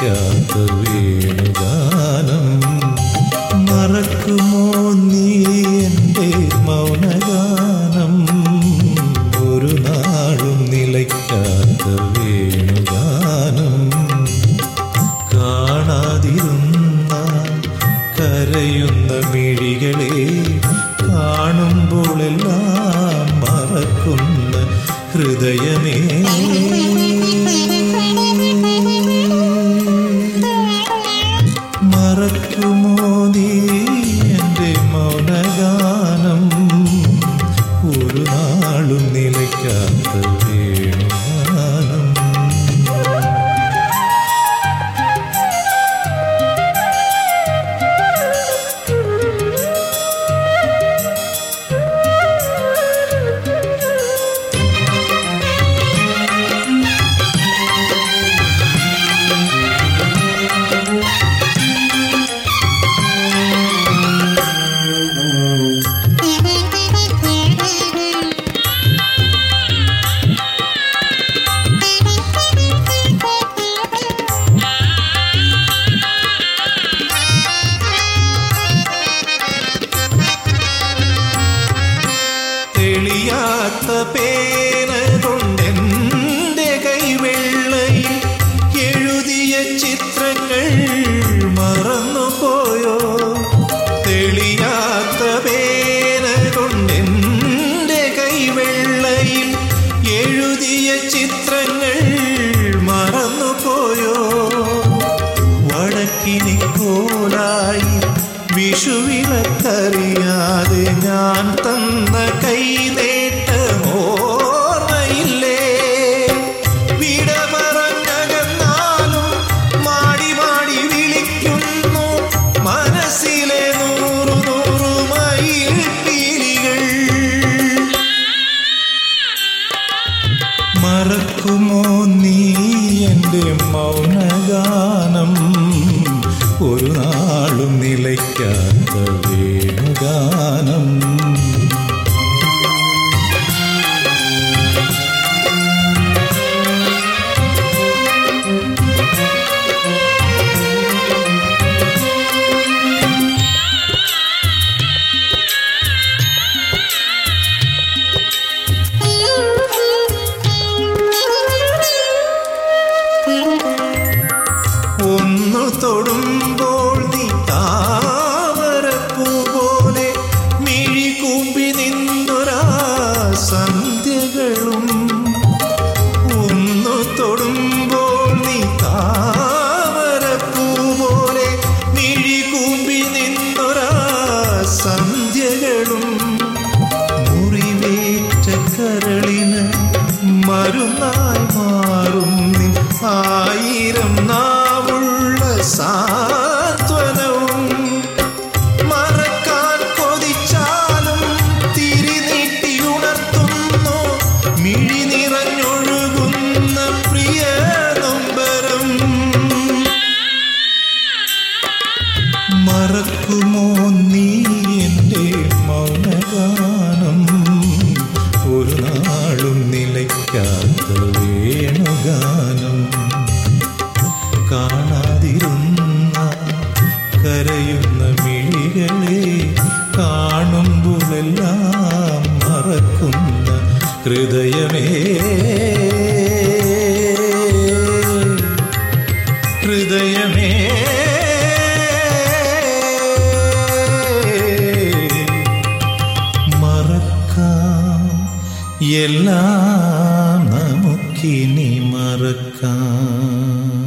നിലയ്ക്കാത്ത വേണുഗാനം മറക്കുമോ നീ എന്റെ മൗനഗാനം? ഒരു നാളും നിലയ്ക്കാത്ത വേണുഗാനം കാണാതിരുന്ന കരയുന്ന മിഴികളെ കാണുമ്പോഴെല്ലാം മറക്കുന്ന ഹൃദയമേ. എന്റെ മൗനഗാനം. ഒരു നാളും നിലയ്ക്കാത്ത മനസ്സിലെ വിഷുവിലക്കറിയാതെ ഞാൻ തന്ന കൈ മറക്കുമോ നീ എന്റെ മൗനഗാനം? നാളും നിലയ്ക്കാത്ത വേണുഗാനം. മിഴി പ്രിയ മറക്കുമോ നീ ഹൃദയമേ. ഹൃദയമേ. മറക്കാം എല്ലാം നമുക്കിനി മറക്കാം.